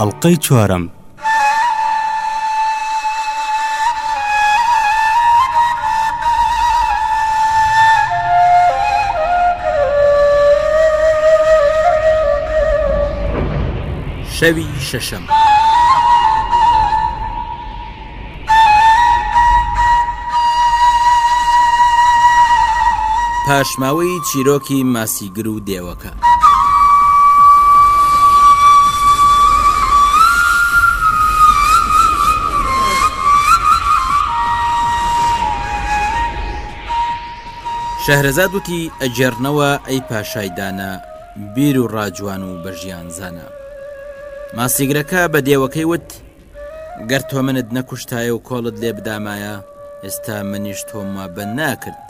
ئەڵلقەی چوارم. شەوی شەشەم. پاشماوەی چیرۆکی ماسیگر و دێوەکە شەهرەزاد وتی ئەگەرنەوە ئەی پاشایدانە بیر و ڕاجوان و بە ژیان زانە ماسیگرەکە بە دێوەکەی وت گەر تۆ منت نەکوشتایە و کۆڵت لێ بدامایە ئێستا منیش تۆم وا بە ناکرد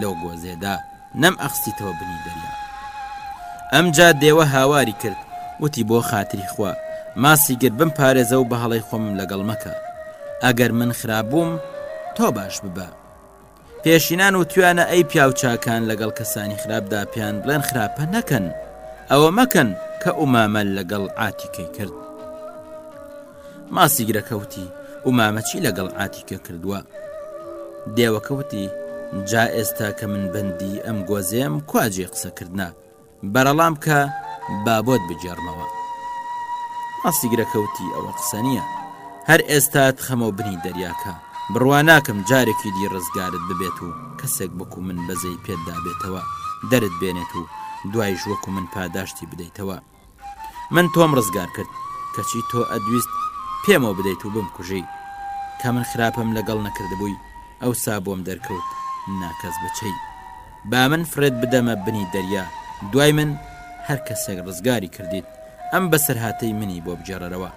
لەو گۆزێدا نەم ئەخسیتەوە بنی دەریا ئەمجا دێوە هاواری کرد وتی بۆ خاتری خوا ماسی گر بم پارێزە و بە هەڵی خۆمم لەگەڵ مەکە ئەگەر من خراپ بووم تۆ باش ببە پێشینان وتویانە ئەی پیاوچاکان لەگەڵ کەسانی خراپدا پێیان بڵێن خراپە نەکەن ئەوە مەکەن کە ئومامە لەگەڵ عاتیکەی کرد ماسیگرەکەوتی ئومامەچی لەگەڵ عاتیکە کردووە دێوەکەوتی جا ئێستا کە من بەندی ئەم گۆزێم کواجێ قسەکردە بەرەڵام کە با بۆت بگێڕمەوە ڕاستیک رەکەوتی ئەوە قسە نییە هەر ئێستات خەمەو بنی دەریاکە بڕوا ناکەم جارێکی دی ڕزگارت ببێت و کەسێک بکو من بەزەی پێت دابێتەوە دەرت بێنێت و دوایش وەکو من پاداشتی بدەیتەوە من تۆم ڕزگار کرد کەچی تۆ ئەدویست پێمەوە بدەیت و بمکوژی کە من خراپم لەگەڵ نەکردبووی ئەو سا بۆم دەرکەوت ناکەس بچەی با من فڕێت بدەمە بنی دەریا دوای من هەر کەسێک ڕزگاری کردیت ئەم بەسەرهاتەی منی بۆ بگێڕەرەوە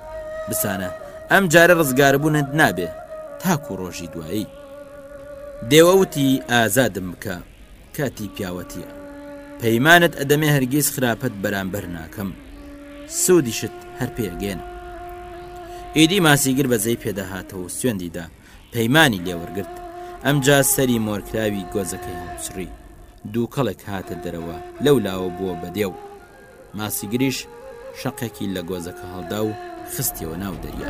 بزانە ئەم جارە ڕزگاربوونت نابێ تاکو ڕۆژی دوایی دێوەوتی ئازادم بکە کاتی پیاوەتیە پەیمانت ئەدەمێ هەرگیز خراپەت بەرامبەر ناکەم سوودیشت هەر پێگەێنە ئیدی ماسیگر بەزەی پێداهاتەوە سوێندیدا پەیمانی لێ وەرگرت، ئەمجا سەری مۆرکراوی گۆزەکەی هەڵپچڕی، دووکەڵێک هاتە دەرەوە، لەو لاوە بووە بە دێو. ماسیگریش شەقێکی لە گۆزەکە هەڵدا و خستیەوە ناو دەریا.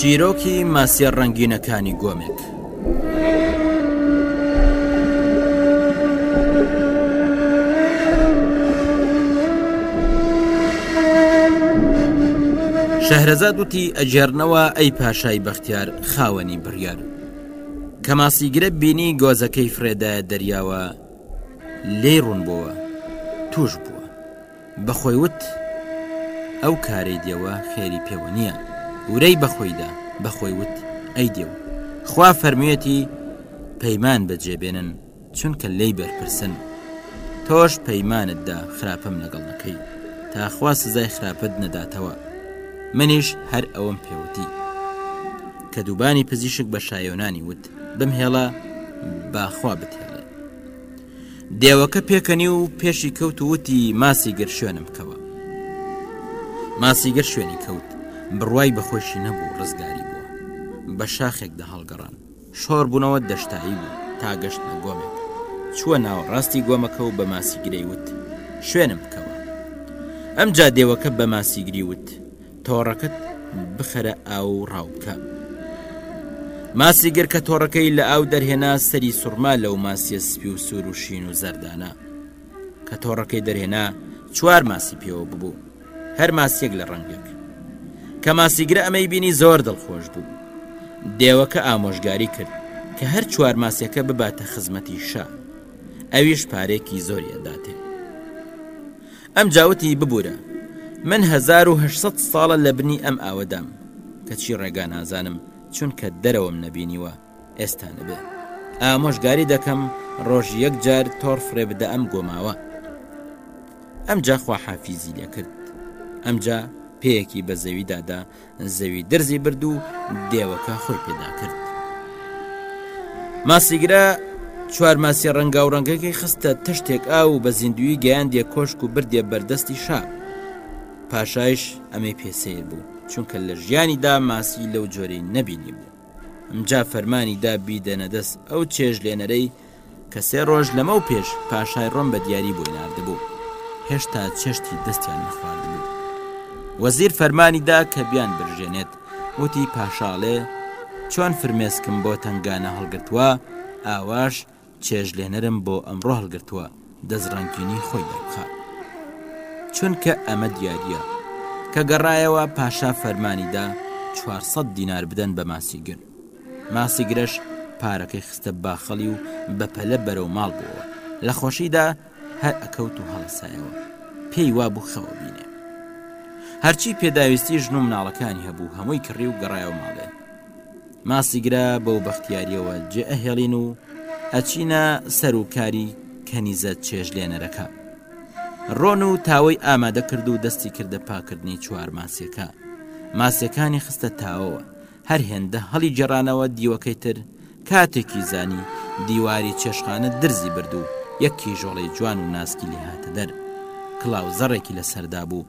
چیرۆکی ماسیە ڕەنگینەکانی گۆمێک. شەهرەزاد وتی ئەجێرنەوە ئەی پاشای بە بەختیار خاوەنی بڕیار کە ماسیگرە بینی گۆزەکەی فرێدایە دەریاوە لێ ڕوون بووە توش بووە بەخۆی وت ئەو کارەی دێوە خێری پێوە نییە ورەی بەخۆیدا بەخۆی وت ئەی دێو خوا فەرمیەتی پەیمان بەجێبێنن چونکە لێی بەرپرسن تۆش پەیمانت دا خراپەم لەگەڵ نەکەی تاخوا سزای خراپت نەداتەوە منیش هەر ئەوەم پێوتی کە دووبانی پزیشک بە شایۆنانی وت بمهێڵە باخوا بتهێڵێ دێوەکە پێکەنی و پێشی کەوت و وتی ماسی گەر شوێنم کەوە ماسیگەر شوێنی کەوت بڕوای بەخۆشی نەبوو ڕزگاری بووە بە شاخێکدا هەڵگەڕان شۆڕ بوونەوە دەشتایی بوو تا گەشتنە گۆمێک. چووە ناوە ڕاستی گۆمەکە و بە ماسیگرەی وت، شوێنم بکەوە. ئەم جا دێوەکە بە ماسیگری وت، تۆڕەکەت بخەرە ئاو و ڕاو بکە. ماسیگر کە تۆڕەکەی لە ئاو دەرهێنا سەری سوڕما لەو ماسیە سپی و سوور و شین و زەردانە. کە تۆڕەکەی دەرهێنا چوار ماسی پێوە ببوو. هەر ماسیەک لە ڕەنگێک کە ماسیگرە ئەمەی بینی زۆر دڵخۆش بوو دێوەکە ئامۆژگاری کرد کە هەر چوار ماسیەکە بباتە خزمەتی شا ئەویش پارێکی زۆری ئەداتێ ئەم جاوتی ببوورە من 1970 ساڵە لە بنی ئەم ئاوەدام کەچی ڕێگا نازانم چونکە دەرەوەم نەبینیوە ئێستا نەبێ ئامۆژگاری دەکەم ڕۆژ یەک جار تۆڕ فڕێ بدە ئەم گۆماوە ئەمجا خواحافیزی لەکرد ئەمجا پێیەکی بە زەوی دادا زەوی درزی برد و دێوەکە خۆی پێدا کرد ماسیگرە چوار ماسی ڕەنگا و ڕەنگەکەی خستە تەشتێک ئا و بە زیندوی گەیاندێ کۆشک و بردێ بەردەستی شا پاشایش ئەمەی پێسیر بوو چونکە لە ژیانیدا ماسی لەو جۆرەی نەبینی بوو جا فەرمانی دا بیدەنە دەست ئەو چێژلێنەرەی کە سێ ڕۆژ لەمە و پێش پاشای ڕۆم بە دیاری بۆی نردبوو هێشتا چێشتی دەستیان نەخواردبوو وەزیر فەرمانی دا کە بیان برژێنێت وتی پاشاڵێ چۆن فرمێسکم بۆ تنگانە هەڵگرتووە ئاواش چێژ لێ نەرم بۆ ئەمڕۆ هەڵگرتووە دەست ڕەنگینی خۆی دەربخا چونکە ئەمە دیاریە کە گەڕایەوە پاشا فەرمانیدا 400 دینار بدەن بە ماسیگر ماسیگرەش پارەکەی خستە باخەڵی و بەپەلە بەرەو ماڵ بووەوە لە خۆشیدا هەر ئەکەوت و هەڵسایەوە پێی وا بوو خەوە بینێ هەرچی پێداویستی ژن و مناڵەکانی هەبوو هەمووی کڕی و گەڕایەوە ماڵێ ماسیگرە بەو بەختیاریەوە جێ ئەهێڵین و ئەچینە سەر و کاری کەنیزە چێژ لێنەرەکە ڕۆن و تاوەی ئامادە کرد و دەستی کردە پاکردنی چوار ماسیەکە ماسیەکانی خستە تاوەوە هەر هێندە هەڵی جێرانەوە دیوەکەی تر کاتێکی زانی دیواری چێشخانە درزی برد و یەکی ژۆڵەی جوان و ناسکی لێهاتە دەر کلااو زەڕێکی لەسەردا بوو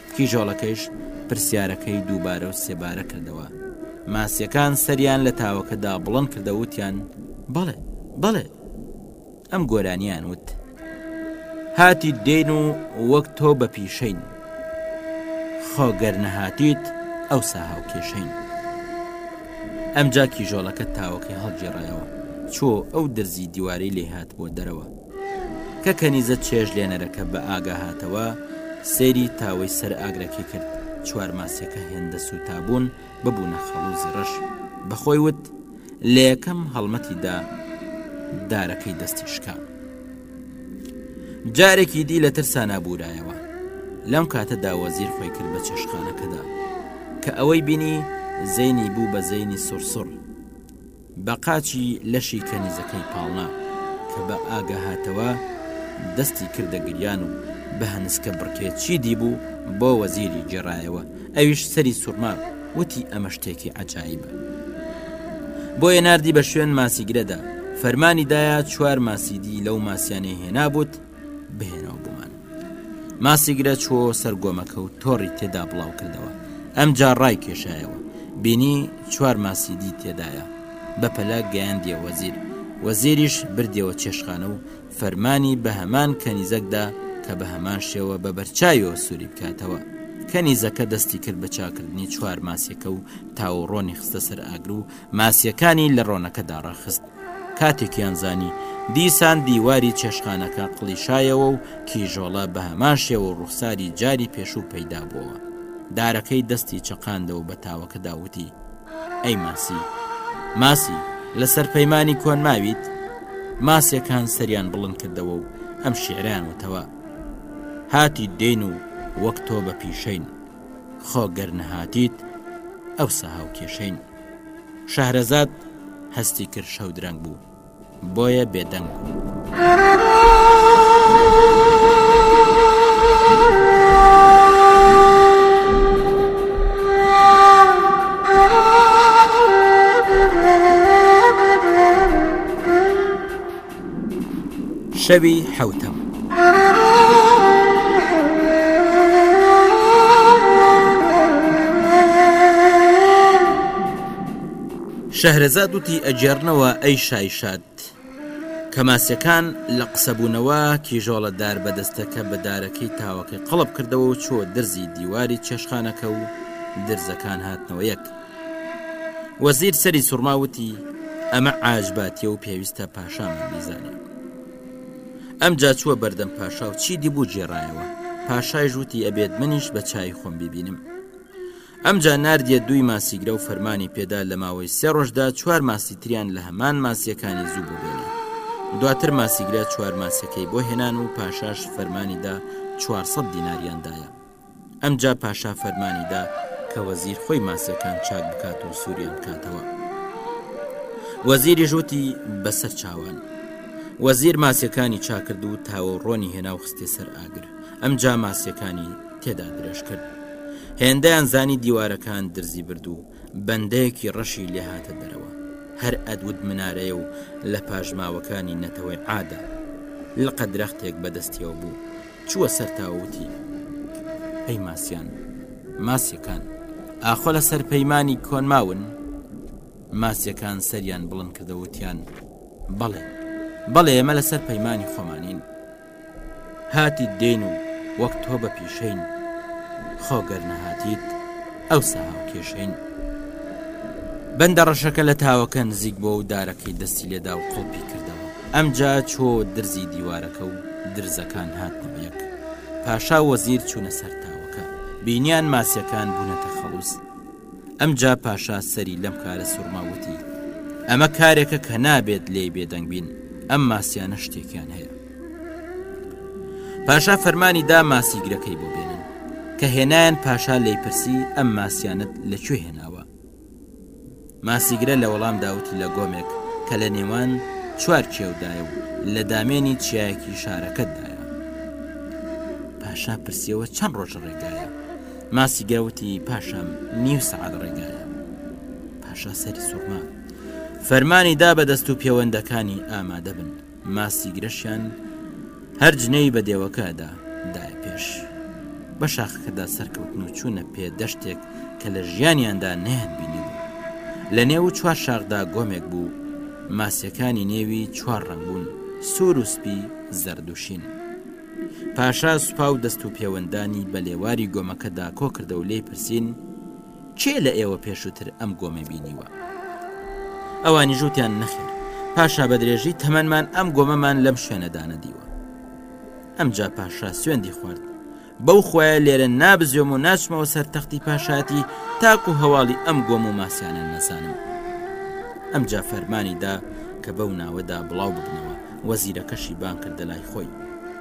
کیژۆڵەکەیش پرسیارەکەی دووبارە و سێبارە کردەوە ماسیەکان سەریان لە تاوەکەدا بڵند کردە وتیان بەڵێ بەڵێ ئەم گۆرانیان وت هاتی دێن و وەک تۆ بە پیشەین خۆگەر نەهاتیت ئەو ساهاو کێشین ئەمجا کیژۆڵەکە تاوەکەی هەڵگێڕایەوە چۆ ئەو دەرزی دیواری لێهات بۆ دەرەوە کە کەنیزە چێژ لێنەرەکە بە ئاگا هاتەوە سێری تاوەی سەر ئاگرەکەی کرد چوار ماسیەکە هێندە سوتابوون ببوونە خەڵوزی ڕەش بەخۆی وت لە یەکەم هەڵمەتیدا دارەکەی دەستی شکا جارێکی دی لە ترسا نابورایەوە لەم کاتەدا وەزیر خۆی کرد بە چێشخانەکەدا کە ئەوەی بینی زەینی بوو بە زەینی سڕسڕ بە قاچی لەشی کەنیزەکەی پاڵنا، کە بە ئاگا هاتەوە دەستی کردە گریان و بە هەنسکە بڕکێ چی دیبوو بۆ وەزیری گێڕایەوە، ئەویش سەری سوڕما و وتی ئەمە شتێکی عەجایبە. بۆیە ناردی بە شوێن ماسیگرەدا، فەرمانی دایە چوار ماسی دی لەو ماسیانەی هێنابووت، بهێنەوە بۆمان ماسیگرە چۆ سەر گۆمەکە و تۆڕی تێدا بڵاو کردەوە ئەم جا ڕای کێشایەوە بینی چوار ماسیدی تێدایە بە پەلا گەیاندیە وەزیر وەزیریش بردەوە چێشخانە و فەرمانی بە هەمان کەنیزەکدا کە بە هەمان شێوە بە بەرچاویەوە سووری بکاتەوە کەنیزەکە دەستی کرد بە چاکردنی چوار ماسیەکە و تاوەڕۆنی خستە سەر ئاگر و ماسیەکانی لە ڕۆنەکەدا ڕاخست کاتێکیان زانی دیسان دیواری چێشخانەکە قڵیشایەوە و کیژۆڵە بە هەمان شێوە و ڕوخساری جاری پێشوو پەیدا بووەوە دارەکەی دەستی چەقاندەوە بە تاوەکەدا وتی ئەی ماسی ماسی لەسەر پەیمانی کۆن ماویت ماسێکان سەریان بڵند کردەوە و ئەم شعران وتەوە هاتی دێن و وەک تۆ بە پیشەین خۆگەر نەهاتیت ئەو سەهاو کێشەین شەهرەزاد هەستی کرد شەو درەنگ بوو بۆیە بێدەنگ بوو. شەوی حوتەم. شەهرەزاد وتی ئەگێڕنەوە ئەی شایشاد کەماسەکان لە قسەبوونەوە کیژۆڵە دار بەدەستەکە بە دارەکەی تاوەکەی قەڵب کردەوە و چۆ درزی دیواری چێشخانەکە و درزەکان هاتنەوە یەک وەزیر سەری سوڕما وتی ئەمە ئاجباتیە و پێویستە پاشامان بیزانێت ئەم جا چووە بەردەم پاشا و چی دیبوو جێڕایەوە پاشای ژووتی ئەبێت منیش بە چای خۆم ببینم ئەمجا نردە دووی ماسیگرە و فەرمانی پێدا لە ماوەی سێ ڕۆژدا چوار ماسی تریان لە هەمان ماسیەکانی زوو ببێنێ دواتر ماسیگرە چوار ماسەکەی بۆ هێنان و پاشاش فەرمانیدا 400 دیناریاندایە ئەمجا پاشا فەرمانی دا کە وەزیر خۆی ماسیەکان چاک بکات و سووریان بکاتەوە وەزیریش وتی بەسەر چاوان وەزیر ماسیەکانی چاکرد و تاوە و ڕۆنی هێنا و خستێ سەر ئاگر ئەم جا ماسیەکانی تێدا درێژ کرد هێندەیان زانی دیوارەکان درزی بردو بەندەیەکی ڕەشی لێ هاتە دەرەوە هەر ئەدوت منارەیە و لە پاشماوەکانی نەتەوەی عادە لقە درەختێک بەدەستیەوە بوو چووە سەر تاوتی ئەی ماسیان ماسیەکان ئاخۆ لە سەر پەیمانانی کۆنماون ماسیەکان سەریان بڵند کردەوتیان بەڵێ بەڵێ ئێمە لەسەر پەیمانانی خۆمانین هاتیت دێن و وەک تۆ بە پیشەین خۆگەر نەهاتیت ئەوسا هاوکێشەین بەندە ڕەشەکە لە تاوەکە نزیک بۆ و دارەکەی دەستی لێدا و قڵپی کردەوە ئەم جا چۆ درزی دیوارەکە و درزەکان هاتنەوە یەک پاشا وەزیر چوونە سەر تاوەکە بینیان ماسیەکان بوونەتە خەڵوز ئەمجا پاشا سەری لەم کارە سوڕما وتی، ئەمە کارێکە کە نابێت لێی بێدەنگ بین، ئەم ماسیانە شتێکیان هەیە. پاشا فەرمانی دا ماسیگرەکەی بۆ بێنن، کە هێنایان پاشا لی پرسی ئەم ماسیانت لەکوێ هێناوە. ماسیگرە لە وەڵام داوتی لە گۆمێک کە لە نێوان چوار کێودایە و لە دامێنی چیایەکی شارەکەتدایە. پاشا پرسیەوە چەند ڕۆژە ڕێگایە. ماسیگا وتی، پاشام، نیو سەعات ڕێگایە. پاشا سەری سوڕما. فەرمانی دا بە دەست و پێوەندەکانی ئامادە بن. ماسیگرەشیان هەر جنێوی بە دێوەکەدا دایە پێش. بە شاخەکەدا سەرکەوتن و چوونە پێ دەشتێک کە لە ژیانیاندا نەیان بینی بوو. لە نێو و چوار شاخدا گۆمێک بوو، ماسیەکانی نێوی چوار ڕەنگ بوون، سوور و سپی زەردوشین. پاشا سوپا و دەست و پێوەندانی بە لێواری گۆمەکەدا کۆکردە و لێی پرسین کێ لە ئێوە پێشووتر ئەم گۆمە بینیوە ئەوانی ژووتیان نەخێر پاشا بە درێژی تەمەمان ئەم گۆمەمان لەم شوێنەدانە دیوە ئەمجا پاشا سوێندی خوارد بەو خۆیان لێرە نابزیۆم و ناچمەوە سەر تەختی پاشایەتی تاکو هەواڵی ئەم گۆم و ماسیانە نەزانم ئەمجا فەرمانیدا کە بەو ناوەدا بڵاو ببنەوە وەزیرەکەشی بانگ کردە لای خۆی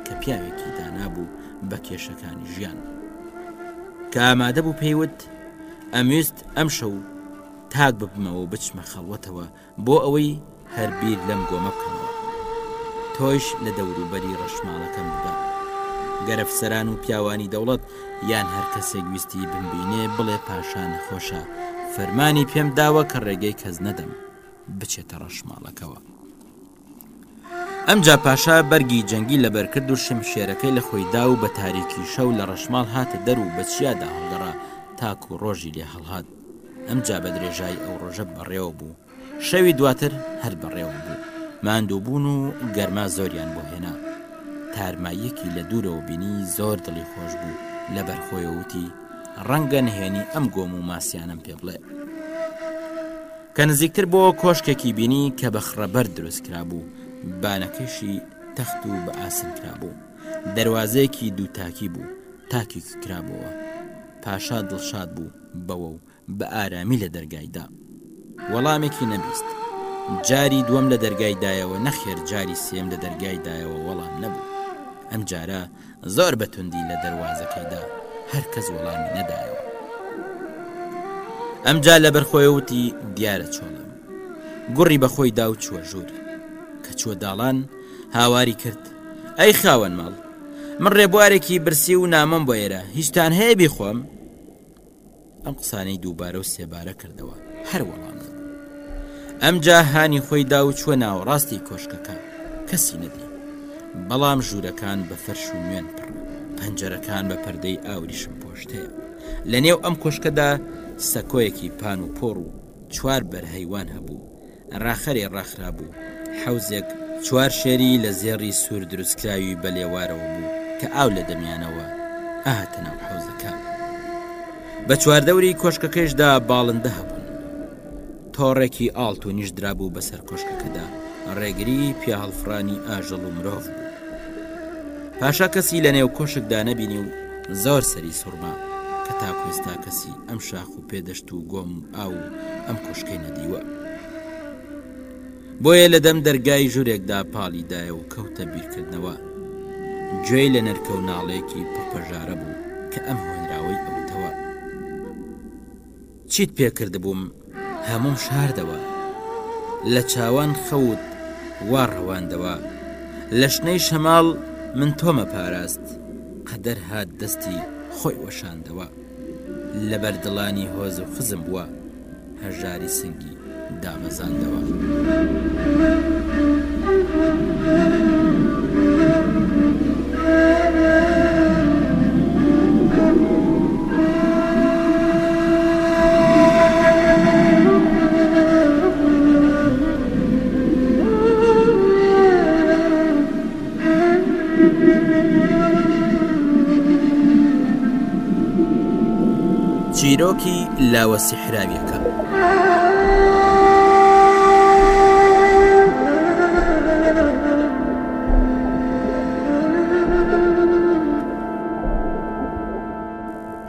کە پیاوێکی دانابوو بە کێشەکانی ژیان کە ئامادە بوو پێیوت ئەمویست ئەم شەو تاک ببمەوە بچمە خەڵوەتەوە بۆ ئەوەی هەربیر لەم گۆمە بکەمەوە تۆیش لە دەوروبەری ڕەشماڵەکەم ببە گەرەفسەران و پیاوانی دەوڵەت یان هەر کەسێک ویستی بمبینێ بڵێ پاشان خۆشە فەرمانی پێم داوە کە ڕێگەی کەس نەدەم بچێتە ڕەشماڵەکەوە ئەمجا پاشا بەرگی جەنگی لەبەرکرد و شمشێرەکەی لە خۆی دا و بە تاریکی شەو لە ڕەشماڵ هاتە دەر و بە چیادا هەڵگەڕا تاکو و ڕۆژی لێ هەڵهات ئەمجا بە درێژایی ئەو ڕۆژە بەڕێوە بوو شەوی دواتر هەر بەڕێوە بوو ماندوو بوون و گەرما زۆریان بۆ هێنا تارماییەکی لە دوورەوە بینی زۆر دڵی خۆش بوو لە بەرخۆیەوتی ڕەنگە نهێنی ئەم گۆم و ماسیانەم پێ بڵێ کە نزیکتر بۆ کۆشکێکی بینی کە بە خڕەبەر دروست کرابوو بانەکەشی تەخت و بە ئاسن کرابوو دەواازەیەکی دووتاکی بوو تاکیک کرابەوە پاشا دڵشاد بوو بەوە و بە ئارامی لە دەرگای دا. وەڵامێکی نەبیست. جاری دووەم لە دەرگای دایەوە، نەخێر جاری سێم لە دەرگای دایەوە وەڵام نەبوو. ئەم جارە زۆر بە توندی لە دەروازەکەی دا، هەر کەس وەڵامی نەدایەوە. ئەم جا لە بەر خۆی وتی دیارە چۆڵم. گوڕی بە خۆی دا و چووە ژوور. کە چووە داڵان، هاواری کرد، ئەی خاوەن ماڵ! من ڕێبوارێکی برسی و نامۆم بۆ ئێرە، هیچتان هەیە بیخۆم؟ ئەم قسانەی دووبارە و سێبارە کردەوە هەر وەڵام نەبوو ئەمجا هانی خۆی دا و چوە ناوەڕاستی کۆشکەکە کەسی نەدی بەڵام ژوورەکان بە فەرش و نوێن پڕ پەنجەرەکان بە پەردەی ئاوریشم پۆشتەیە لە نێو ئەم کۆشکەدا سەکۆیەکی پان و پۆڕ و چوار بەرهەیوان هەبوو ڕاخەرێ ڕاخرابوو، حەوزێک چوار شێری لە زێڕی سوور دروستکراوی بە لێوارەوە بوو کە ئاو لە دەمیانەوە ئەهاتە ناو حەوزەکان. بە چواردەوری کۆشکەکەیشدا باڵندە هەبوون. تۆڕێکی ئاڵتونیش درابوو بەسەر کۆشکەکەدا، ڕێگری پیاهەڵفڕانی ئاژەڵ و مرۆڤ بوو. پاشا کەسی لە نێو کۆشکدا نەبینی و زۆر سەری سوڕما کە تاکوێستا کەسی ئەم شاخ و پێ دەشت و گۆم ئاو ئەم کۆشکەی نەدیوە بۆیە لە دەم دەرگای ژورێکدا پاڵی دایە و کەوتە بیرکردنەوە گوێی لە نرکە و ناڵێکی پڕپەژارە بوو کە ئەم هۆنراوەی ئەوتەوە چیت پێکرد بووم هەموم شاردەوە لە چاوان خەوت وا ڕەواندەوە لە شنەی شەماڵ من تۆمە پاراست قەدەر هات دەستی خۆی وەشاندەوە لەبەر دڵانی هۆز و خزم بووە هەژاری سنگی دابەزاندەوە. چیرۆکی لاوە سیحراویەکە.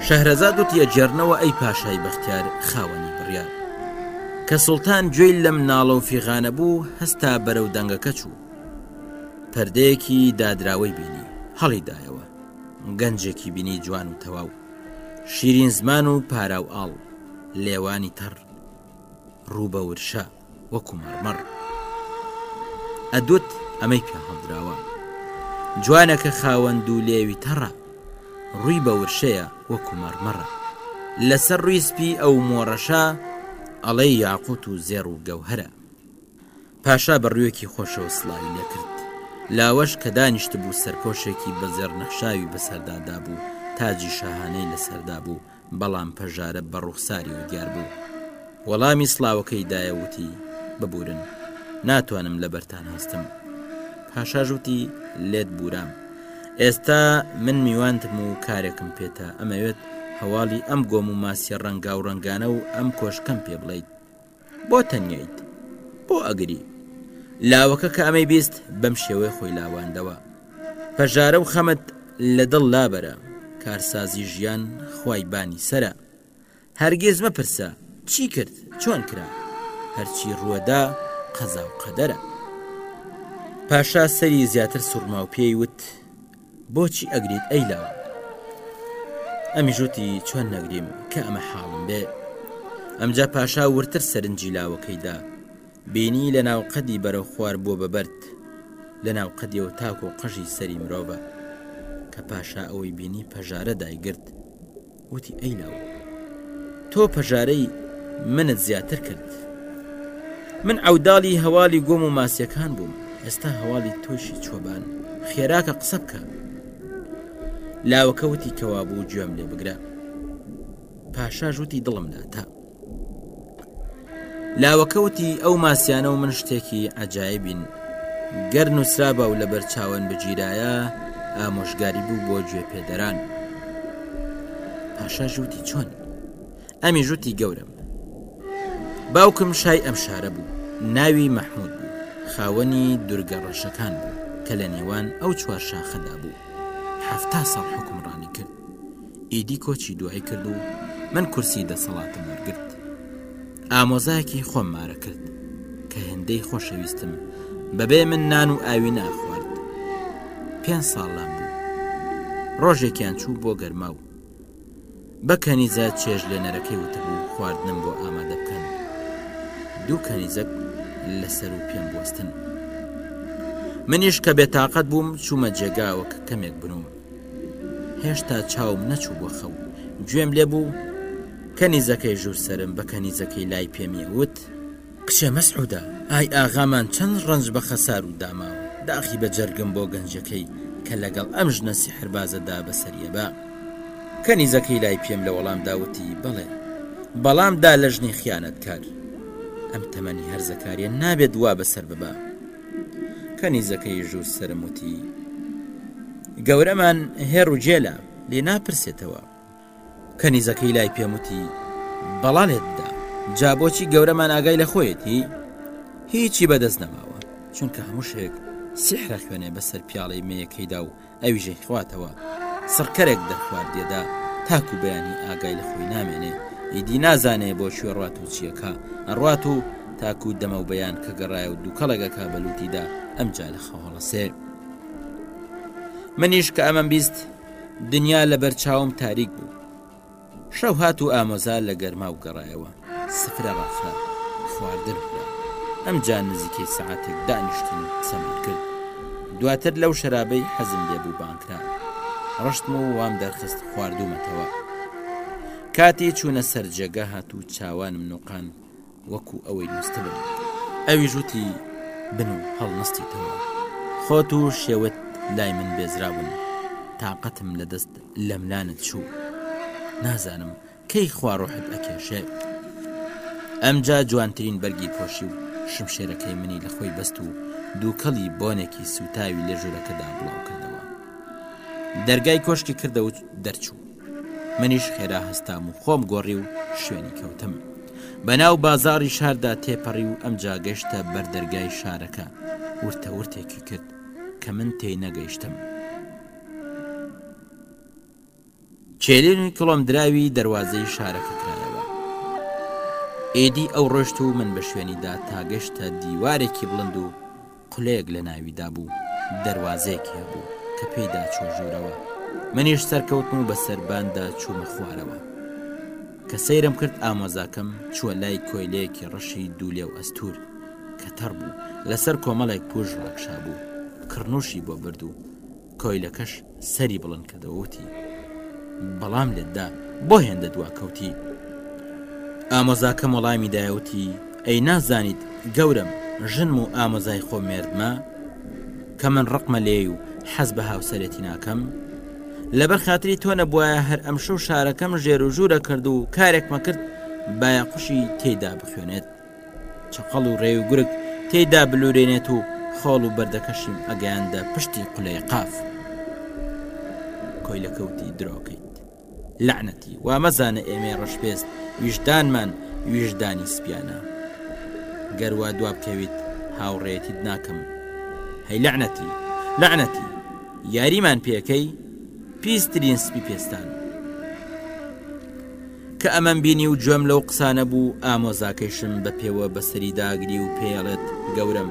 شەهرەزاد و تیەجێڕنەوە ئەی پاشای بەختیار خاوەنی بڕیار کە سوڵتان گوێی لەم ناڵە و فیغانە بوو هەستا بەرەو دەنگەکە چوو پەردەیەکی دادراوەی بینی هەڵی دایەوە گەنجێکی بینی جوان و تەواو شیرین زمان و پارا و ئاڵ لێوانی تەڕ ڕووبە ورشە وەکو مەڕمەڕ ئەدوت ئەمەی پێ هەڵدراوە جوانەکە خاوەند و لێوی تەڕە ڕووی بە ورشەیە وەکو مەڕمەڕە لەسەر ڕووی سپی ئەو مۆڕەشە ئەڵێ یاقوت و زێڕ و گەوهرە پاشا بە ڕووێکی خۆشەوە سڵاوی لێکرد لاوەش کە دانیشتبوو سەرپۆشێکی بە زێڕ نەخشاوی بەسەردا دابوو تاجی شاهانەی لەسەردا بوو بەڵام پەژارە بە ڕوخساری و دیار بوو وەڵامی سڵاوەکەی دایە وتی ببورن ناتوانم لەبەرتان هەستم پاشاژوتی لێت بورام ئێستا من میوانتم و کارێکم پێتە ئەمەوێت هەواڵی ئەم گۆم و ماسیە ڕەنگا و ڕەنگانە و ئەم کۆشکەم پێ بڵیت بۆ تەنیایت؟ بۆ ئەگری؟ لاوەکە کە ئەمەی بیست بەم شێوەی خۆی لاواندەوە پەژارە و خەمت لە دڵ لابەرە کارسازی ژیان خی بانی سرە هەرگێز مەپرسە چی کرد چۆن کرا هەرچی ڕووەدا قەزا و قەدەرە پاشا سەری زیاتر سوورما و پێی وت بۆچی ئەگریت ئەی لاو ئەمیش وتی چۆن نەگریم کە ئەمە حاڵم بێ ئەمجا پاشا ورتر سەرنجی لاوەکەیدا بینی لە ناو قەدی بەرەو خوار بووە بە بەرد لە ناو قەدی و تاک و قژی سەری مرۆڤە کە پاشا ئەوەی بینی پەژارە دایگرت وتی ئەی لاو تۆ پەژارەی منت زیاتر کرد من عوداڵی هەوالی گۆم و ماسیەکان بووم ئێستا هەواڵی تۆشی چۆبان خێراکە قسە بکە لاوەکەوتی کەوابوو گوێم لێ بگرە پاشاژوتی دڵم ناتا لاوەکەوتی ئەو ماسیانە و من شتێکی عجاایبین گەر نووسرابا و لەبەر چاوان بگیرایە ئامۆژگاری بوو بۆ گوێ پێدەران پاشا ژووتی چۆن ئەمی ژووتی گەورم باوکم شای ئەم شارە بوو ناوی مەحمود بوو خاوەنی دورگە ڕەشەکان بوو کە لە نێوان ئەو چوار شاخەدا بوو هەفتا ساڵ حکومڕانی کرد ئیدی کۆچی دوای کرد و من کورسی دەسەڵاتم وەرگرت ئامۆزایەکی خۆم مارە کرد کە هێندەی خۆشەویستم بەبێ من نان و ئاوی ناخوارد پێ ساڵان بوو ڕۆژێکیان چوو بۆ گەرما و بە کەنیزە چێژ لێنەرەکەی وتبوو خواردنم بۆ ئامادە بکەن دوو کەنیزەک لەسەر و پێم بستن منیش کە بێتاقەت بووم چوومە جێگاوە کە کەمێک بنوم هێشتا چاوم نەچوو بۆ خەو گوێم لێ بوو کەنیزەکەی ژوور سرم بە کەنیزەکەی لای پێمی وت کچێ مەسعودا ئای ئاغامان چەند ڕنج بە خەسار و داماوە داخی بە جەرگم بۆ گەنجەکەی کە لەگەڵ ئەم ژنە سیحربازەدا بەسەریەبا کەنیزەکەی لای پێم لە وەڵام داوتی بەڵێ بەڵام دا لە ژنی خیانەتکار ئەم تەمەنی هەرزەکاریە نابێت وا بەسەر ببە کەنیزەکەی ژوور سرم وتی گەورەمان هێڕ و جێلە لێ ناپرسێتەوە کەنیزەکەی لای پێموتی بەڵانێتدا جا بۆچی گەورەمان ئاگای لە خۆیەتی هیچی بەدەست نەماوە چونکە هەموو شێک سیحرە خوێنێ بەسەر پیاڵی مەیەکەیدا و ئەویش ئەیخواتەوە سڕکەرێک دەرخواردیەدا تاکو بەیانی ئاگای لە خۆی نامێنێ ئیدی نازانێ بۆ شوێ ڕات و چیەکە ئەڕات و تاکو دەمە و بەیان کە گەڕایە و دووکەڵێگەکە بەلوتیدا ئەمجا لە خەوەڵەسێ منیش کە ئەمەم بیست دنیا لەبەر چاوم تاریک بوو شەو هات و ئامۆزا لە گەرماو گەڕایەوە سفرە ڕاخرا و خواردن خورا، ئەمجا نزیکەی سەعاتێک دانیشتن و قسەمان کرد، دواتر لەو شەرابەی حەزم لێ بوو بانگکرا ڕشتم و وام دەرخست خواردوومەتەوە، کاتی چوونە سەر جێگا هات و چاوانم نوقاند، وەکو ئەوەی نوستبم. ئەویش وتی، بن و هەڵنستیتەوە. خۆت و شێوەت لای من بێزراون، تاقەتم لە دەست لەملانت چوو. نازانم کەی خوا ڕۆحت ئەکێشێ. ئەمجا جوانترین بەرگی پۆشی و شمشێرەکەی منی لە خۆی بەست و دووکەڵی بۆنێکی سووتاوی لە ژوورەکەدا بڵاوکردەوە. دەرگای کۆشکی کردەوە و دەرچوو. منیش خێرا هەستام و خۆم گۆڕی و شوێنی کەوتم بەناو بازاری شاردا تێپەڕی و ئەم جاگەشتە بەردەرگای شارەکە ورتەورتێکی کرد کە من تێی نەگەیشتم. چێلین و کڵۆم دراوی دەواازەی شارەکە کرایەوە ئێدی ئەو ڕۆشت و من بە شوێنیدا تاگەشتە دیوارێکی بڵند و قولەیەک لە ناویدا بوو، دەروازەیەکی هەبوو کە پێی داچووە ژوورەوە، منیش سەرکەوتم و بە سەرباندا چوومە خوارەوە. کە سەیرم کرد ئامۆزاکەم چووە لای کۆیلەیەکی ڕەشی دوو لێو ئەستوور کە تەڕ بوو، لەسەر کۆمەڵێک پووژ ڕاکشابوو، کڕنووشی بۆ بردوو، کۆیلەکەش سەری بڵند کردەوە وتی بەڵام لێتدا بۆ هێندە دواکەوتی ئامۆزاکەم وەڵامی دایوتی ئەی نازانیت گەورم ژنم و ئامۆزای خۆ مێردمە کە من ڕقمە لێی و حەز بە هاوسەرەتی ناکەم لەبەر خاتری تۆ نەبواە هەر ئەم شەو شارەکەم ژێر و ژوورە کرد و کارێکمە کرد باە قوشی تێدا بخوێنێت چقەڵ و ڕێ و گورگ تێیدا بلورێنێت و خۆڵ و بەردەکەشیم ئەگەیاندە پشتی قلەی قاف کۆی لەکەوتی درۆکەیت لەعنەتی وامەزانە ئێمە ڕەشپێست ویژدانمان ویژدانی سپیانە گەروا دوابکەویت هاوڕێتیت ناکەم هەی لەعنەتی لەعنەتی یاریمان پێەکەی پیسترین سپی پێستان کە ئەمەم بینی و گوێم لەو قسانە بوو ئامۆزاکەیشم بە پێوە بەسەری داگری و پێڵێت گەورەم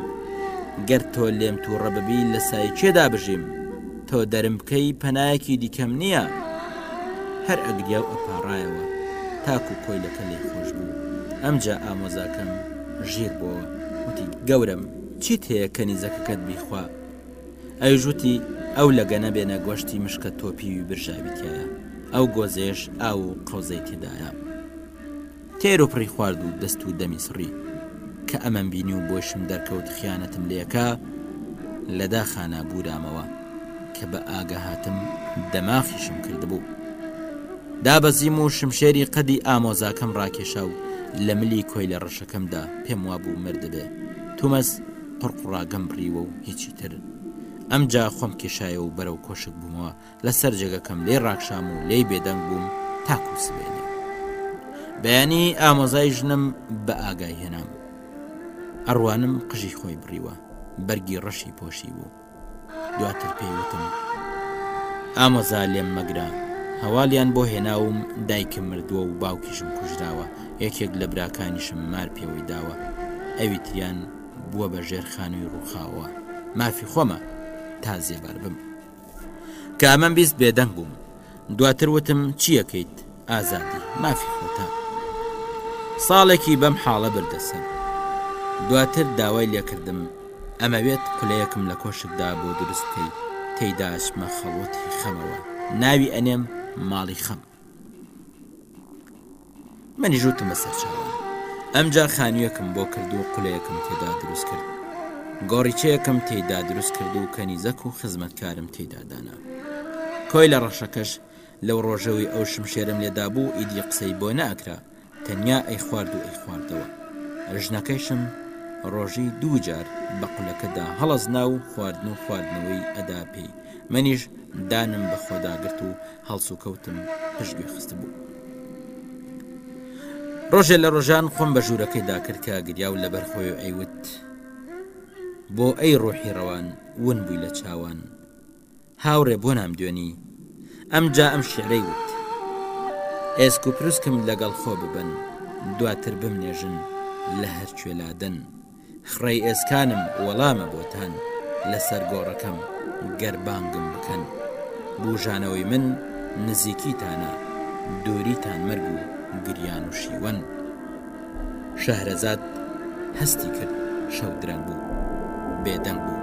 گەر تۆ لێم تووڕە ببی لە سای کێدا بژیم تۆ دەرم بکەی پەنایەکی دیکەم نییە هەر ئەگریا و ئەپارایەوە تاکو کۆیلەکە لێ خۆش بوو ئەمجا ئامۆزاکەم ژیر بۆ وتی گەورەم چیت هەیە کەنیزەکەکەت بیخوا ئەویش وتی، ئەو لەگە نەبێنە گۆشتی مشکە تۆپیوی برژاوی تیایە، ئەو گۆزەیەش ئاو و قەوزەی تێدایە. تێروپڕی خوارد و دەست و دەمی سڕی. کە ئەمەم بینی و بۆیشم دەرکەوت خیانەتم لێکا، لە داخانا بوورامەوە. کە بە ئاگا هاتم دەماخیشم کردبوو. دابەزیم و شمشێری قەدی ئامۆزاکەم ڕاکێشا و لە ملی کۆیلە ڕەشەکەمدا پێم وابوو مردبێ. تومەز. قڕقڕاگەم بڕیوە و هیچی تر. ئەمجا خۆم کێشایەوە و بەرەو کۆشک بوومەوە، لەسەر جێگەکەم لێی ڕاکشام و لێی بێدەنگ بووم تاکوو سبەینێ. بەیانی ئامۆزای ژنم بە ئاگای هێنام. ئەڕوانم قژی خۆی بڕیوە، بەرگی ڕەشی پۆشیبوو. دواتر پێی وتم ئامۆزا لێم مەگرە هەواڵیان بۆ هێناوم دایکم مردووە و باوکیشم کوژراوە یەکێک لە براکانیشم مار پێوەی داوە ئەوی تریان بووە بە ژێر خانووی ڕووخاوە مافی خۆمە تا زێبەر بم کە ئەمەم بیست بێدەنگ بووم دواتر وتم چیەکەیت ئازادی مافی خۆتە ساڵێکی بەم حاڵە بردەسەر دواتر داوای لێکردم ئەمەوێت قلەیەکم لە کۆشکدا بۆ دروست بکەی تێیداشمە خەڵوەتی خەمەوە ناوی ئەنێم ماڵی خەم منیش وتم بە سەرچاوم ئەمجار خانوویەکم بۆ کرد و قولەیەکم تێدا دروست کرد گۆڕیچەیەکم تێدا دروست کرد و کەنیزەک و خزمەتکارم تێدا دانا کۆی لە ڕەشەکەش لەو ڕۆژەوەی ئەو شمشێرم لێدا بوو ئیدی قسەی بۆ ناکرا تەنیا ئەی خوارد و ئەی خواردەوە ژنەکەیشم ڕۆژی دووجار بە قولەکەدا هەڵەزنا و خواردن و خواردنەوەی ئەدا پێی منیش دانم بە خۆداگرت و هەڵسوکەوتم پشتگوێ خستبوو. ڕۆژێ لە ڕۆژان خۆم بە ژوورەکەی داکرد کە گریا و لەبەر خۆی ئەیوت بۆ ئەی ڕۆحی ڕەوان ون بووی لە چاوان هاوڕێ بۆ نام دوێنی ئەم جا ئەم شعرەی وت ئێسک و پرسکم لەگەڵ خۆ ببن دواتر بمنێژن لە هەرکوێ لادەن. خڕەی ئێسکانم وەڵامە بۆتان لە سەر گۆڕەکەم گەر بانگم بکەن بووژانەوەی من نزیکیتانە دووریتان مەرگ و گریان و شیوەن شەهرەزاد هەستی کرد شەو درەنگ بوو بێدەنگ بوو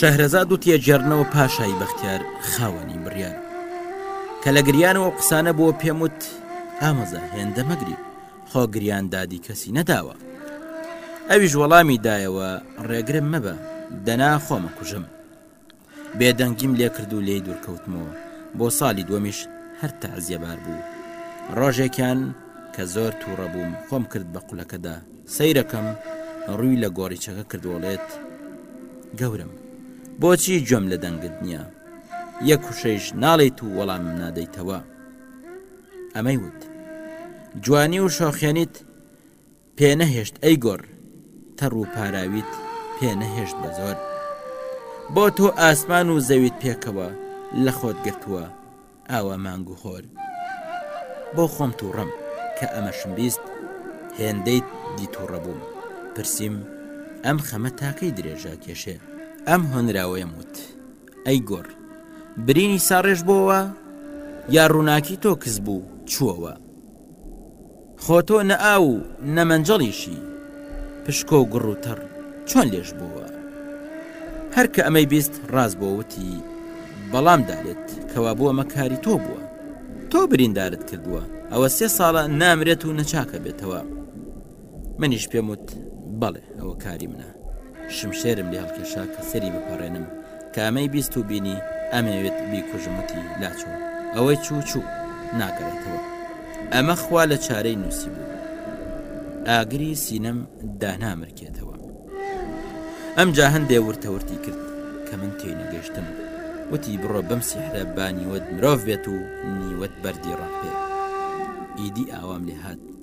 شەهرەزاد و تێجێرنەوە پاشایی بەختیار خاوەنی بڕیار کە لە گریانەوە قسانە بۆ پێم وت ئامەزە هێندە مەگری خۆ گریان دادی کەسی نەداوە ئەویش وەڵامی دایەوە ڕێگرم مەبە دەنا خۆمە کوژم بێدەنگیم لێ کرد و لێی دوورکەوتمەوە بۆ ساڵی دووەمیش هەر تازیەبار بوو ڕۆژێکیان کە زۆر تووڕە بووم خۆم کرد بە قولەکەدا سەیرەکەم ڕووی لە گۆڕیچەکە کردوڵێت گەورم بۆچی گوێم لە دەنگت نییە یەک وشەیش ناڵیت و وەڵام نادەیتەوە ئەمەی وت. جوانی و شۆخێنیت پێ نەهێشت ئەی گۆڕ، تەڕ و پاراویت پێ نەهێشت بە زۆر. بۆ تۆ ئاسمان و زەویت پێکەوە لە خۆت گرتووە ئاوا مانگ و هۆر. بۆ خۆم تووڕەم کە ئەمەشم بیست، هێندەی دی تووڕە بووم، پرسیم، ئەم خەمە تا کەی درێژە ئەکێشێ؟ ئەم هۆنراوەیەم وت. ئەی گۆر برینی ساڕێژ بۆوە یا ڕووناکی تۆ کز بوو چووەوە خۆ تۆ نە ئاو و نەمەنجەڵیشی پشکۆ و گوڕ و تەڕ چۆن لێژ بووە هەرکە ئەمەی بیست ڕاز بۆ وتی بەڵام دارێت کەوا بووە مەکاری تۆ بووە تۆ بریندارت کردووە ئەوە سێ ساڵە نامرێت و نەچاکە بێتەوە منیش پێم وت، بەڵێ، ئەوە کاری منە. شمشێرم لێ هەڵکێشا کە سەری بپەڕێنم، کە ئەمەی بیست و بینی ئەمەوێت بیکوژم وتی، لاچۆ، ئەوەی چوو چوو، ناگەڕێتەوە. ئەمە خوا لە چارەی نووسیبوو. ئاگری سینەم دانامرکێتەوە. ئەمجا هەندێ ورتەورتی کرد کە من تێی نەگەشتم. وتی بڕۆ بەم سیحرە بانیوەت مرۆڤ بێت و نیوەت بەردی ڕەپێ. ئیدی ئاوام لێ هات.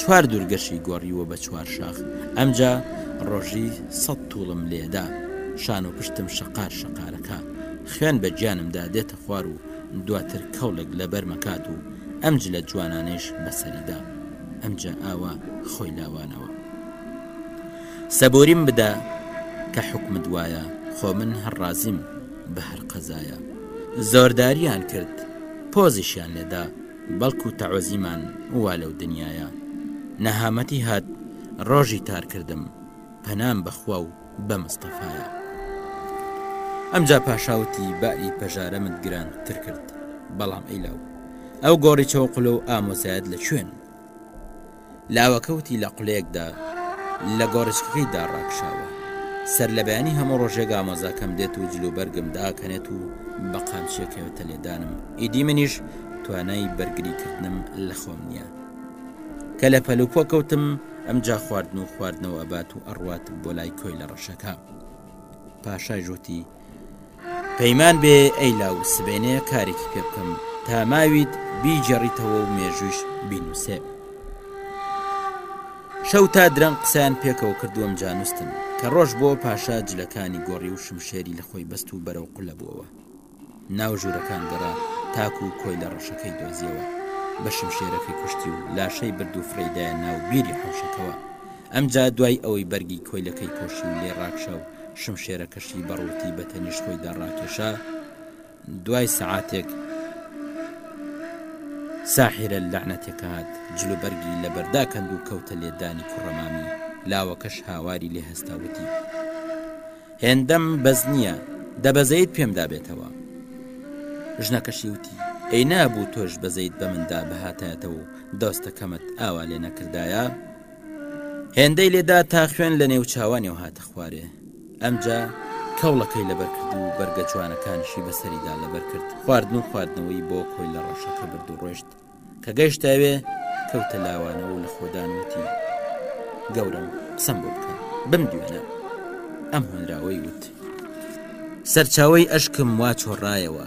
چوار دوورگەشی گۆڕیوە بە چوار شاخ، ئەمجا ڕۆژی سەد تووڵم لێدا، شان و پشتم شەقار شەقارەکا، خوێن بە گیانمدا دێتە خوار و دواتر کەوڵێک لەبەرمەکات و ئەم جلە جوانانەیش بەسەریدا، ئەمجا ئاوا خۆی لاوانەوە. سەبووریم بدە کە حوکمت وایە، خۆ من هەر ڕازیم بە هەر قەزایە. زۆرداریان کرد، پۆزیشیان لێدا. بەڵکو تەعوەزیمان وا لەو دنیایە نەهامەتی هات ڕۆژی تار کردم پەنام بە خوا و بە مستەفایە. ئەمجا پاشا وتی باری پەژارەمت گران تر کرد بەڵام ئەی لاو ئەو گۆڕی چەوقلۆ و ئامۆزایەت لە کوێن؟ لاوەکەوتی لە قولەیەکدا لە گۆڕیچکەکەی داڕاکشاوە. سەرلەبەیانی هەموو ڕۆژێک ئامۆزاکەم دێت و جلوبەرگم داکەنێت و بە قامچییەک هێلتە لێدانم، ئیدی منیش توانای بەرگریکردنم لە خۆم نییە. کە لە پەلوپۆ کەوتم، ئەمجا خواردن و خواردنەوە ئەبات و ئەڕوات بۆ لای کۆیلە ڕەشەکە. پاشایش وتی. پەیمان بێ ئەی لاو سبێنێ کارێکی پێ بکەم تا ماویت بیجێڕیتەوە و مێژوش بینوسێ شەو تا درەنگ قسەیان پێکەوە کردووەم جانوستم کە ڕۆژ بۆ پاشا جلەکانی گۆڕی و شمشێری لە خۆی بەست و بەرەو قلە بووەوە ناو ژوورەکان گەڕا تاکو و کۆی لە ڕەشەکەی دۆزیەوە بە شمشێرەکەی کوشتی و لاشەی برد و فرەیدایە ناو بیری حوشەکەەوە ئەمجا دوای ئەوەی بەرگی کۆیلەکەی پۆشی و لێ ڕاکشا و شمشێرەکەشی بە ڕووتی بە تەنیشت خۆیدا ڕاکێشا، دوای سەعاتێک ساحیرە لەعنەتێکە هات، جلوبەرگی لەبەردا کەند و کەوتە لێدانی کوڕە مامی، لاوەکەش هاواری لێ هەستا وتی، هێندەم بەس نییە، دەبەزێیت پێم دابێتەوە! ژنەکەشی وتی، ئەی نابوو تۆش بەزەیت بە مندا بهاتایەتەوە و دۆستەکەمت ئاوا لێ نەکردایە؟ هێندەی لێدا تا خوێن لە نێو چاوانێ و هاتە خوارێ ئەمجا کەوڵەکەی لەبەرکرد و بەرگە جوانەکانشی بەسەریدا لەبەر کرد خواردن و خواردنەوەی بۆ کۆی لە ڕەشەکە برد و ڕۆشت کە گەشتاوێ کەوتە لاوانەوە و لە خۆدان وتی گەورم قسم بۆ بکە بم دوێنە ئەم هۆنراوەی وت سەرچاوی ئەشکم وا چۆڕایەوە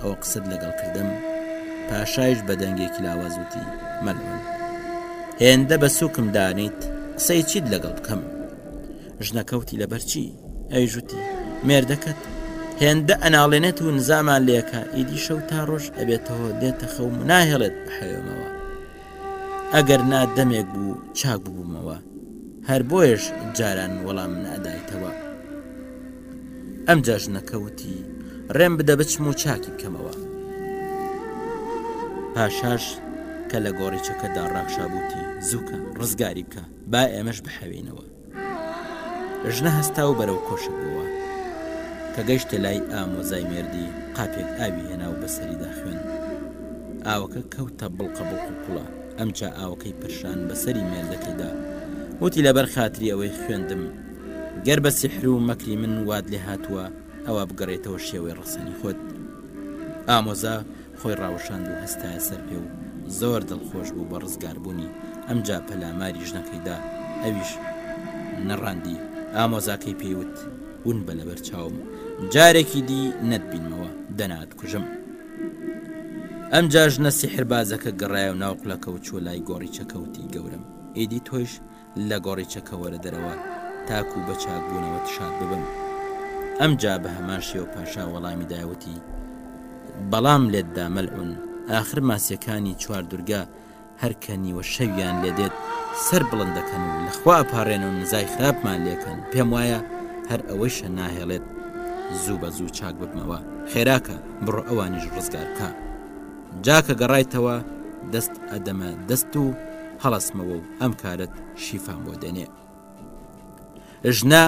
ئەوە قسەت لەگەڵ کردم پاشایش بە دەنگێکی لاواز وتی مەل مەل هێندە بە سوکم دانیت قسەی چیت لەگەڵ بکەم ژنەکەوتی لەبەرچی ئەی ژوتی مێردەکەت هێندە ئەناڵێنێت و نزامان لێکە ئیدی شەو تا ڕۆژ ئەبێتەوە دێتە خەو ناهێڵێت بحەوێمەوە ئەگەر نا دەمێک بوو چاک ببوومەوە هەر بۆیش جاران وەڵام نەدایتەوە ئەم جاش نەکەوتی ڕێم بدە بچم و چاکی بکەمەوە پاشاش کە لە گۆڕیچەکەدا ڕەخشابووتی زووکە ڕزگاری بکە با ئێمەش بحەوێنەوە ژنە هەستا و بەرەو کۆشە بووە کە گەشتە لای ئامۆزای مێردی قاپێک ئاوی هێنا و بەسەریدا خوێن ئاوەکە کەوتە بڵقە بڵق و کوڵە ئەمجا ئاوەکەی پرشان بەسەری مێردەکەیدا وتی لەبەر خاتری ئەوەی خوێندم گەر بە سیحر و مەکری من واد لێ هاتووە ئەوە بگەڕێتەوە شێوەی ڕسەنی خۆت ئامۆزا خۆی ڕاوەشاند و هەستایە سەر پێ و زۆر دڵخۆش بوو بە ڕزگاربوونی، ئەمجا پەلاماری ژنەکەی دا، ئەویش نەڕاندی، ئامۆزاکەی پێی وت، ون بە لەبەر چاوم، جارێکی دی نەتبینمەوە، دەنا ئەتکوژم. ئەمجا ژنە سیحربازەکە گەڕایەوە ناو قلەکە و چووە لای گۆڕیچەکە وتی، گەورەم، ئیدی تۆیش لە گۆڕی چەکە وەرە دەرەوە تاکو بە چاک بوونەوە تشات ببم ئەم جا بە هەمان شێوە پاشا وەڵامی داوتی بەڵام لێت دامەلعون ئاخر ماسیەکانی چوار دورگە هەرکە نیوە شەویان لێ دێت سەر بڵند دەکەن و لەخوا پاڕێن و نزای خراپمان لێکەن پێم وایە هەر ئەوەیشە ناهێڵێت زوو بە زوو چاک ببمەوە خێراکە بڕۆ ئەوانیش ڕزگارکە جا کە گەڕایتەوە دەست ئەدەمە دەست و هەڵەسمەوە و ئەم کارەت شیفام بۆ دێنێ ژنا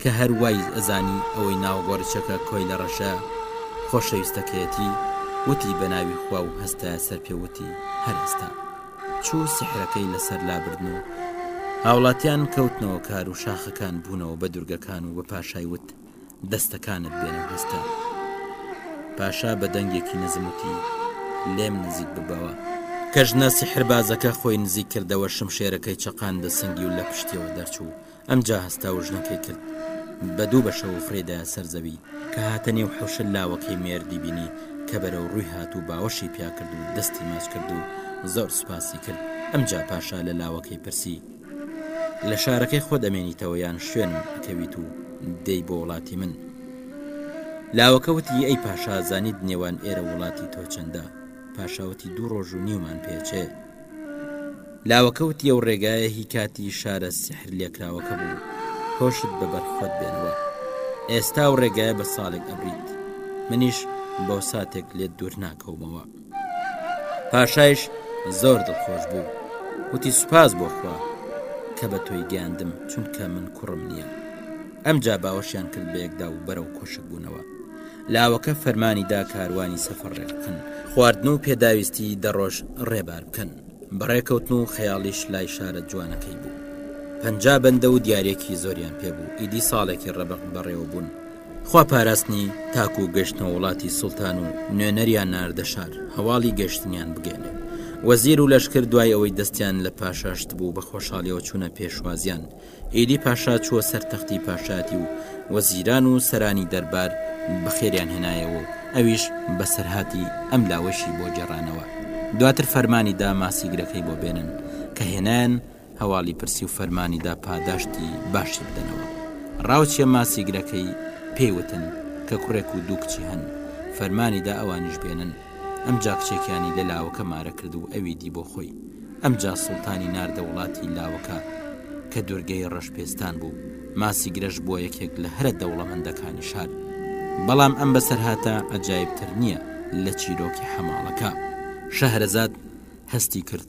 کە هەر وای ئەزانی ئەوەی ناو گۆرچەکە کۆی لە ڕەشە خۆشەویستەکەیەتی وتی بە ناوی خوا و هەستە سەر پێوتی هەرستا چوو سحرەکەی لەسەر لابردن و هاوڵاتیان کەوتنەوە کار و شاخەکان بوونەوە بە دوورگەکان و بە پاشای وت دەستەکانت بێنە هۆزتان پاشا بە دەنگێکی نزموتی لێم نزیک ببەوە کە ژنە سحربازەکە خۆی نزیک کردەوە شمشێرەکەی چەقان دە سنگی و لە پشتیەوە دەرچوو ئەمجا هەستا و ژنەکەی کرد بە دوو بەشەوە فرێدا سەرزەوی کە هاتە نێو حوشل لاوەکەی مێردی بینی کە بەرەو ڕووی هات و باوەشی پیاکرد و دەستی ماچ کرد و زۆر سوپاسی کرد ئەمجا پاشا لە لاوەکەی پرسی لە شارەکەی خۆت ئەمێنیتەوە یان شوێنم ئەکەویت و دەی بۆ وڵاتی من لاوەکەوتی ئەی پاشا زانیت نێوان ئێرە وڵاتی تۆ چەندە پاشاوتی دوو ڕۆژ و نیومان پێچێ لاوەکەوتی ئەو ڕێگایە هی کاتی شارە سحر لێکراوەکە بوو هۆشت بە بەرخۆت بێنەوە ئێستا و ڕێگایە بە ساڵێک ئەبریت منیش بۆ ساتێک لێت دوور ناکەومەوە پاشایش زۆر دڵخۆش بوو وتی سوپاس بۆخوا کە بە تۆی گەاندم چونکە من کوڕم نییە ئەم جا باوەشیان کرد بە یەکدا و بەرەو کۆشک بوونەوە لاوەکە فەرمانی دا کاروانی سەفر ڕێ بکەن خواردن و پێداویستی دەڕۆژ ڕێبار بکەن بەڕێکەوتن و خەیاڵیش لای شارە جوانەکەی بوو پەنج بەندە و دیارێکی زۆریان پێبوو ئیدی ساڵێکی ڕەبق بەڕێوە بوون خوا پاراستنی تاکو گەشتنەوە وڵاتی سوڵتان و نوێنەریان ناردە شار هەواڵی گەشتنیان بگەێنێ وەزیر و لەشکر دوای ئەوەی دەستیان لە پاشاشت بوو بە خۆشحاڵیەوە چوونە پێشوازیان ئیدی پاشا چووە سەر تەختی پاشاتی و وەزیران و سەرانی دەربار بەخێریان هێنایەوە و ئەویش بەسەرهاتی ئەم لاوەشی بۆ جێڕانەوە دواتر فەرمانی دا ماسیگرەکەی بۆ بێنن کە هێنان هەواڵی پرسی و فەرمانی دا پاداشتی باشی بدەنەوە. ڕاوچیە ماسیگرەکەی پێی وتن کە کوڕێک و دوو کچی هەن، فەرمانی دا ئەوانیش بێنن. ئەمجا کچێکیانی لە لاوەکە مارە کرد و ئەوی دی بۆ خۆی. ئەمجا سوڵتانی ناردە وڵاتی لاوەکە کە دورگەی ڕەشپێستان بوو، ماسیگرەش بووە یەکێک لە هەرە دەوڵەمەندەکانی شار. بەڵام ئەم بەسەرهاتە عەجایبتر نییە لە چیرۆکی حەماڵەکە. شەهرەزاد هەستی کرد